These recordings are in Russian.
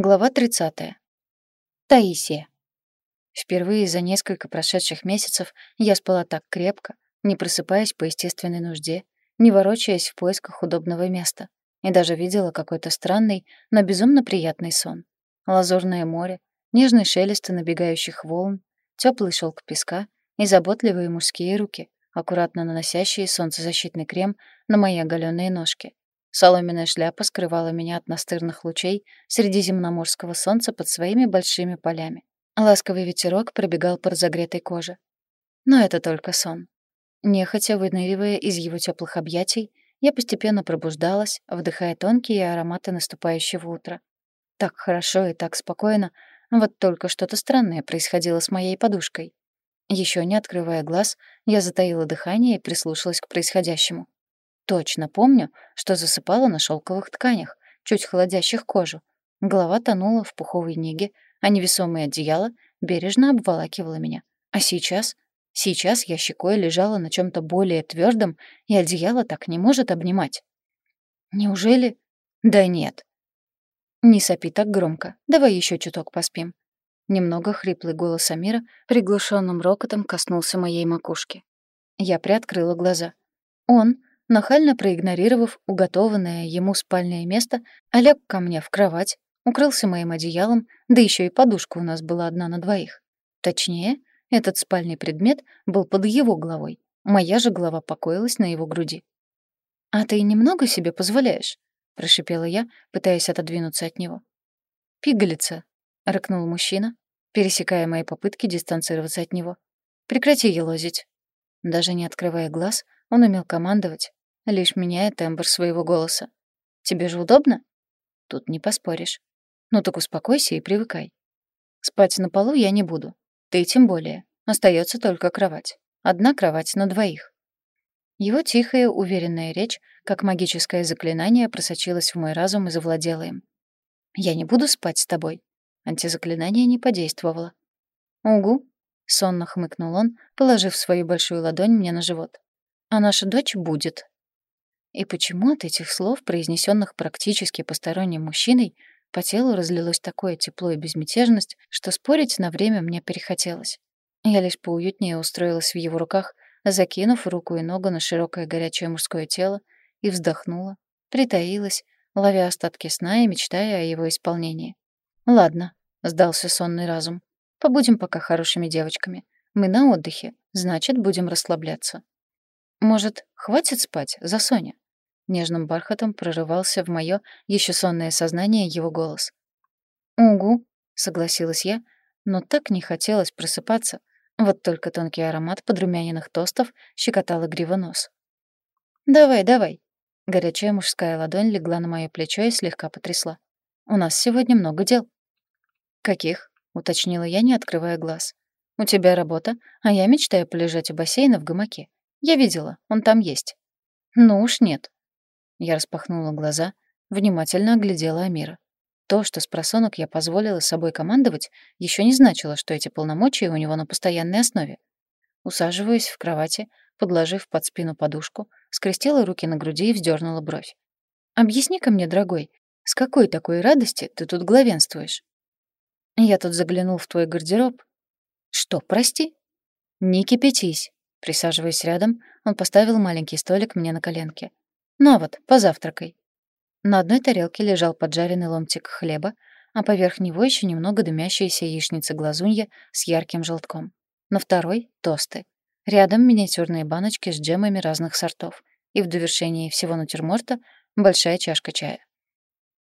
Глава 30. Таисия. Впервые за несколько прошедших месяцев я спала так крепко, не просыпаясь по естественной нужде, не ворочаясь в поисках удобного места, и даже видела какой-то странный, но безумно приятный сон. Лазурное море, нежный шелест набегающих волн, теплый шелк песка и заботливые мужские руки, аккуратно наносящие солнцезащитный крем на мои оголенные ножки. Соломенная шляпа скрывала меня от настырных лучей средиземноморского солнца под своими большими полями. Ласковый ветерок пробегал по разогретой коже. Но это только сон. Нехотя выныривая из его теплых объятий, я постепенно пробуждалась, вдыхая тонкие ароматы наступающего утра. Так хорошо и так спокойно, вот только что-то странное происходило с моей подушкой. Еще не открывая глаз, я затаила дыхание и прислушалась к происходящему. Точно помню, что засыпала на шелковых тканях, чуть холодящих кожу. Голова тонула в пуховой неге, а невесомое одеяло бережно обволакивало меня. А сейчас? Сейчас я щекой лежала на чем то более твердом, и одеяло так не может обнимать. Неужели? Да нет. Не сопи так громко. Давай еще чуток поспим. Немного хриплый голос Амира приглушенным рокотом коснулся моей макушки. Я приоткрыла глаза. Он, Нахально проигнорировав уготованное ему спальное место, Олег ко мне в кровать, укрылся моим одеялом, да еще и подушка у нас была одна на двоих. Точнее, этот спальный предмет был под его головой, моя же голова покоилась на его груди. «А ты немного себе позволяешь?» — прошипела я, пытаясь отодвинуться от него. «Пигалица», — рыкнул мужчина, пересекая мои попытки дистанцироваться от него. «Прекрати елозить». Даже не открывая глаз, он умел командовать, лишь меняя тембр своего голоса. «Тебе же удобно?» Тут не поспоришь. Ну так успокойся и привыкай. Спать на полу я не буду. Ты тем более. Остается только кровать. Одна кровать на двоих. Его тихая, уверенная речь, как магическое заклинание, просочилась в мой разум и завладела им. «Я не буду спать с тобой». Антизаклинание не подействовало. «Угу», — сонно хмыкнул он, положив свою большую ладонь мне на живот. «А наша дочь будет». И почему от этих слов, произнесенных практически посторонним мужчиной, по телу разлилось такое тепло и безмятежность, что спорить на время мне перехотелось. Я лишь поуютнее устроилась в его руках, закинув руку и ногу на широкое горячее мужское тело, и вздохнула, притаилась, ловя остатки сна и мечтая о его исполнении. «Ладно», — сдался сонный разум, — «побудем пока хорошими девочками. Мы на отдыхе, значит, будем расслабляться». «Может, хватит спать за Соня?» Нежным бархатом прорывался в моё ещё сонное сознание его голос. «Угу», — согласилась я, но так не хотелось просыпаться. Вот только тонкий аромат подрумяненных тостов щекотал игриво нос. «Давай, давай». Горячая мужская ладонь легла на моё плечо и слегка потрясла. «У нас сегодня много дел». «Каких?» — уточнила я, не открывая глаз. «У тебя работа, а я мечтаю полежать у бассейна в гамаке. Я видела, он там есть». «Ну уж нет». Я распахнула глаза, внимательно оглядела Амира. То, что с просонок я позволила собой командовать, еще не значило, что эти полномочия у него на постоянной основе. Усаживаясь в кровати, подложив под спину подушку, скрестила руки на груди и вздернула бровь. «Объясни-ка мне, дорогой, с какой такой радости ты тут главенствуешь?» «Я тут заглянул в твой гардероб». «Что, прости?» «Не кипятись». Присаживаясь рядом, он поставил маленький столик мне на коленке. «На вот, позавтракай». На одной тарелке лежал поджаренный ломтик хлеба, а поверх него еще немного дымящаяся яичница-глазунья с ярким желтком. На второй — тосты. Рядом миниатюрные баночки с джемами разных сортов. И в довершении всего натюрморта — большая чашка чая.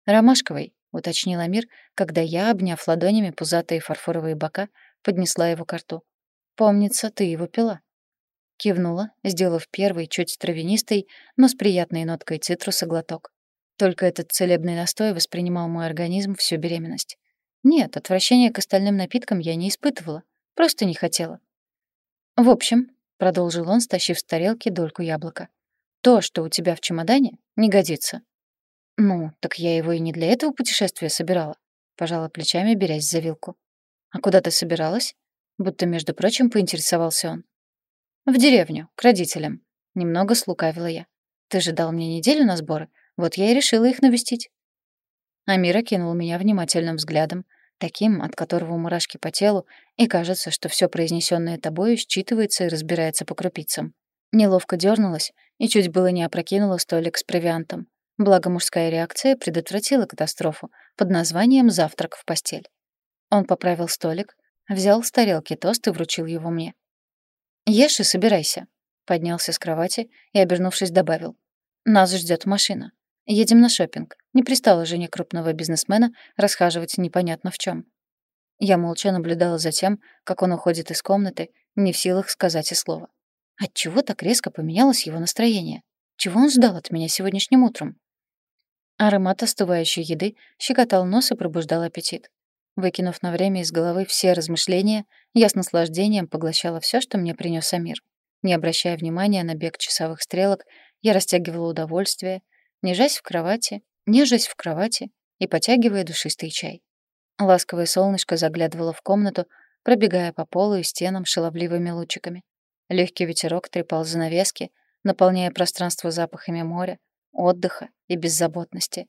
«Ромашковый», — уточнил Амир, когда я, обняв ладонями пузатые фарфоровые бока, поднесла его к рту. «Помнится, ты его пила». Кивнула, сделав первый, чуть травянистый, но с приятной ноткой цитруса глоток. Только этот целебный настой воспринимал мой организм всю беременность. Нет, отвращения к остальным напиткам я не испытывала, просто не хотела. «В общем», — продолжил он, стащив с тарелки дольку яблока, «то, что у тебя в чемодане, не годится». «Ну, так я его и не для этого путешествия собирала», — пожала плечами, берясь за вилку. «А куда ты собиралась?» Будто, между прочим, поинтересовался он. «В деревню, к родителям». Немного слукавила я. «Ты же дал мне неделю на сборы, вот я и решила их навестить». Амира кинул меня внимательным взглядом, таким, от которого мурашки по телу, и кажется, что все произнесенное тобою считывается и разбирается по крупицам. Неловко дернулась и чуть было не опрокинула столик с провиантом. Благо мужская реакция предотвратила катастрофу под названием «завтрак в постель». Он поправил столик, взял с тарелки тост и вручил его мне. «Ешь и собирайся», — поднялся с кровати и, обернувшись, добавил. «Нас ждет машина. Едем на шопинг. Не пристало жене крупного бизнесмена расхаживать непонятно в чем. Я молча наблюдала за тем, как он уходит из комнаты, не в силах сказать и слова. Отчего так резко поменялось его настроение? Чего он ждал от меня сегодняшним утром? Аромат остывающей еды щекотал нос и пробуждал аппетит. Выкинув на время из головы все размышления, я с наслаждением поглощала все, что мне принес Амир. Не обращая внимания на бег часовых стрелок, я растягивала удовольствие, нежась в кровати, нежась в кровати и потягивая душистый чай. Ласковое солнышко заглядывало в комнату, пробегая по полу и стенам шаловливыми лучиками. Легкий ветерок трепал занавески, наполняя пространство запахами моря, отдыха и беззаботности.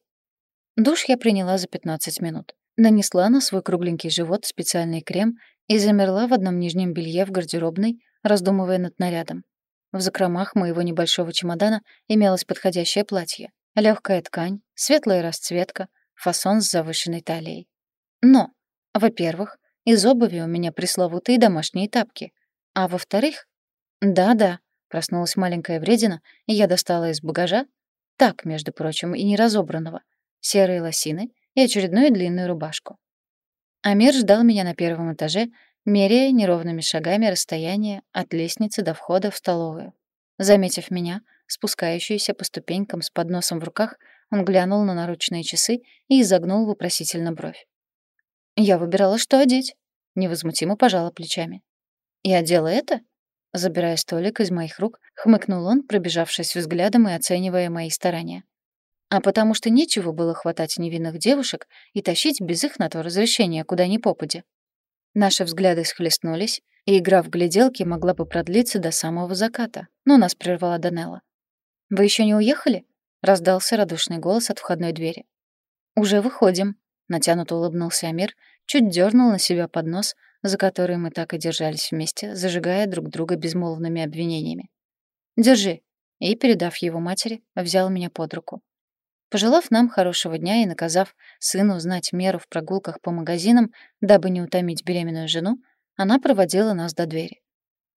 Душ я приняла за 15 минут. Нанесла на свой кругленький живот специальный крем и замерла в одном нижнем белье в гардеробной, раздумывая над нарядом. В закромах моего небольшого чемодана имелось подходящее платье. легкая ткань, светлая расцветка, фасон с завышенной талией. Но, во-первых, из обуви у меня пресловутые домашние тапки, а во-вторых, да-да, проснулась маленькая вредина, и я достала из багажа, так, между прочим, и не разобранного, серые лосины и очередную длинную рубашку. Амир ждал меня на первом этаже, меряя неровными шагами расстояние от лестницы до входа в столовую. Заметив меня, спускающуюся по ступенькам с подносом в руках, он глянул на наручные часы и изогнул вопросительно бровь. Я выбирала, что одеть. Невозмутимо пожала плечами. «И одела это?» Забирая столик из моих рук, хмыкнул он, пробежавшись взглядом и оценивая мои старания. А потому что нечего было хватать невинных девушек и тащить без их на то разрешения куда ни попадя. Наши взгляды схлестнулись, и игра в гляделки могла бы продлиться до самого заката, но нас прервала Данелла. «Вы еще не уехали?» — раздался радушный голос от входной двери. «Уже выходим», — натянуто улыбнулся Амир, чуть дернул на себя поднос, за который мы так и держались вместе, зажигая друг друга безмолвными обвинениями. «Держи», и, передав его матери, взял меня под руку. Пожелав нам хорошего дня и наказав сыну знать меру в прогулках по магазинам, дабы не утомить беременную жену, она проводила нас до двери.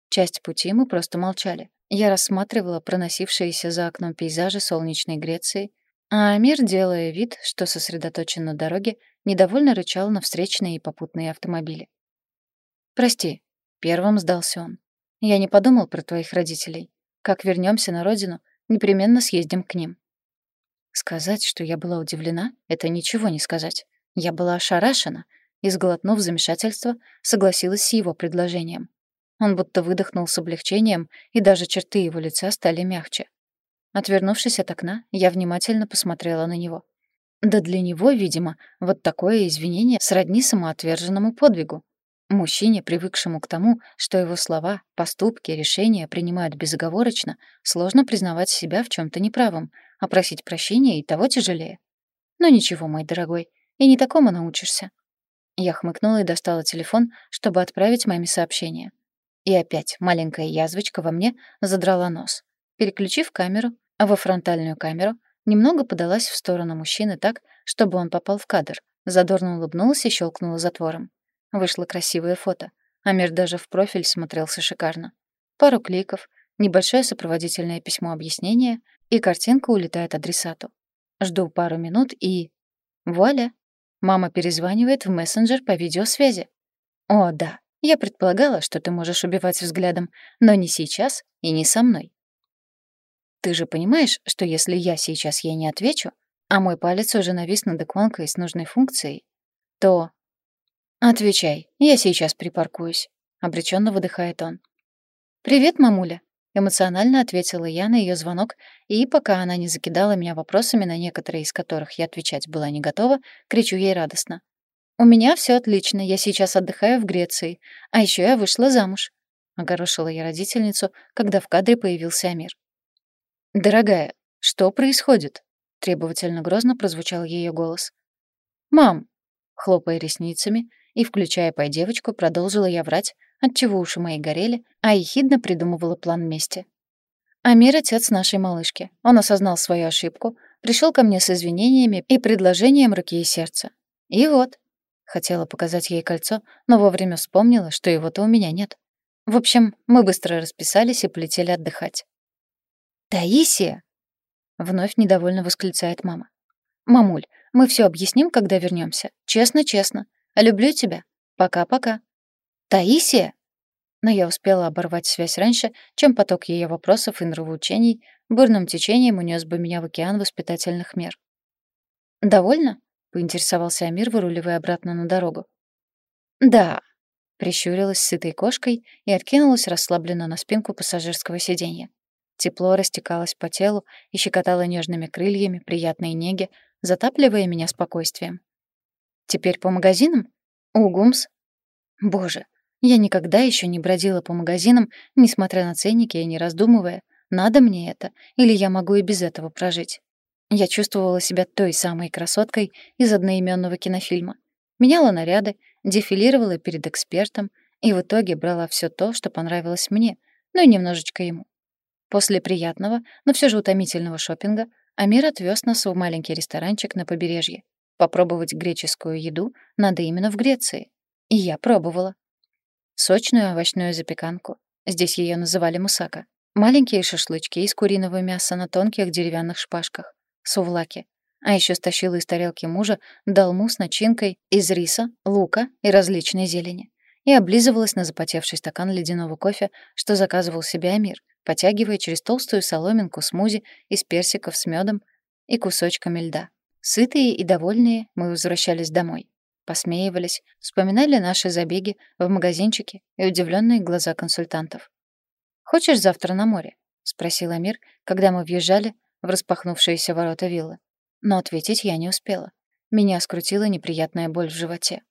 Часть пути мы просто молчали. Я рассматривала проносившиеся за окном пейзажи солнечной Греции, а Амир, делая вид, что сосредоточен на дороге, недовольно рычал на встречные и попутные автомобили. «Прости», — первым сдался он. «Я не подумал про твоих родителей. Как вернемся на родину, непременно съездим к ним». Сказать, что я была удивлена, это ничего не сказать. Я была ошарашена и, сглотнув замешательство, согласилась с его предложением. Он будто выдохнул с облегчением, и даже черты его лица стали мягче. Отвернувшись от окна, я внимательно посмотрела на него. Да для него, видимо, вот такое извинение сродни самоотверженному подвигу. Мужчине, привыкшему к тому, что его слова, поступки, решения принимают безоговорочно, сложно признавать себя в чем то неправым, а просить прощения и того тяжелее. Но ничего, мой дорогой, и не такому научишься. Я хмыкнула и достала телефон, чтобы отправить маме сообщение. И опять маленькая язвочка во мне задрала нос. Переключив камеру, а во фронтальную камеру, немного подалась в сторону мужчины так, чтобы он попал в кадр, задорно улыбнулась и щелкнула затвором. Вышло красивое фото. Амир даже в профиль смотрелся шикарно. Пару кликов, небольшое сопроводительное письмо объяснения, и картинка улетает адресату. Жду пару минут и... Вуаля! Мама перезванивает в мессенджер по видеосвязи. О, да, я предполагала, что ты можешь убивать взглядом, но не сейчас и не со мной. Ты же понимаешь, что если я сейчас ей не отвечу, а мой палец уже навис над иконкой с нужной функцией, то «Отвечай, я сейчас припаркуюсь», — обреченно выдыхает он. «Привет, мамуля», — эмоционально ответила я на ее звонок, и пока она не закидала меня вопросами, на некоторые из которых я отвечать была не готова, кричу ей радостно. «У меня все отлично, я сейчас отдыхаю в Греции, а еще я вышла замуж», — огорошила я родительницу, когда в кадре появился Амир. «Дорогая, что происходит?» — требовательно грозно прозвучал ее голос. «Мам!» Хлопая ресницами и, включая пой девочку, продолжила я врать, отчего уши мои горели, а ехидно придумывала план мести. Амир — отец нашей малышки. Он осознал свою ошибку, пришел ко мне с извинениями и предложением руки и сердца. И вот. Хотела показать ей кольцо, но вовремя вспомнила, что его-то у меня нет. В общем, мы быстро расписались и полетели отдыхать. «Таисия!» — вновь недовольно восклицает мама. «Мамуль, мы все объясним, когда вернемся. Честно-честно. Люблю тебя. Пока-пока». «Таисия?» Но я успела оборвать связь раньше, чем поток ее вопросов и нравоучений бурным течением унес бы меня в океан воспитательных мер. «Довольно?» — поинтересовался Амир, выруливая обратно на дорогу. «Да», — прищурилась сытой кошкой и откинулась расслабленно на спинку пассажирского сиденья. Тепло растекалось по телу и щекотало нежными крыльями приятной неги, затапливая меня спокойствием. «Теперь по магазинам? Угумс?» «Боже, я никогда еще не бродила по магазинам, несмотря на ценники и не раздумывая, надо мне это или я могу и без этого прожить. Я чувствовала себя той самой красоткой из одноименного кинофильма. Меняла наряды, дефилировала перед экспертом и в итоге брала все то, что понравилось мне, ну и немножечко ему. После приятного, но все же утомительного шопинга Амир отвез нас в маленький ресторанчик на побережье. Попробовать греческую еду надо именно в Греции. И я пробовала сочную овощную запеканку. Здесь ее называли мусака. Маленькие шашлычки из куриного мяса на тонких деревянных шпажках. Сувлаки. А еще стащила из тарелки мужа долму с начинкой из риса, лука и различной зелени. И облизывалась на запотевший стакан ледяного кофе, что заказывал себе Амир, потягивая через толстую соломинку смузи из персиков с медом и кусочками льда. Сытые и довольные мы возвращались домой посмеивались, вспоминали наши забеги в магазинчике и удивленные глаза консультантов. «Хочешь завтра на море?» — спросил Амир, когда мы въезжали в распахнувшиеся ворота виллы. Но ответить я не успела. Меня скрутила неприятная боль в животе.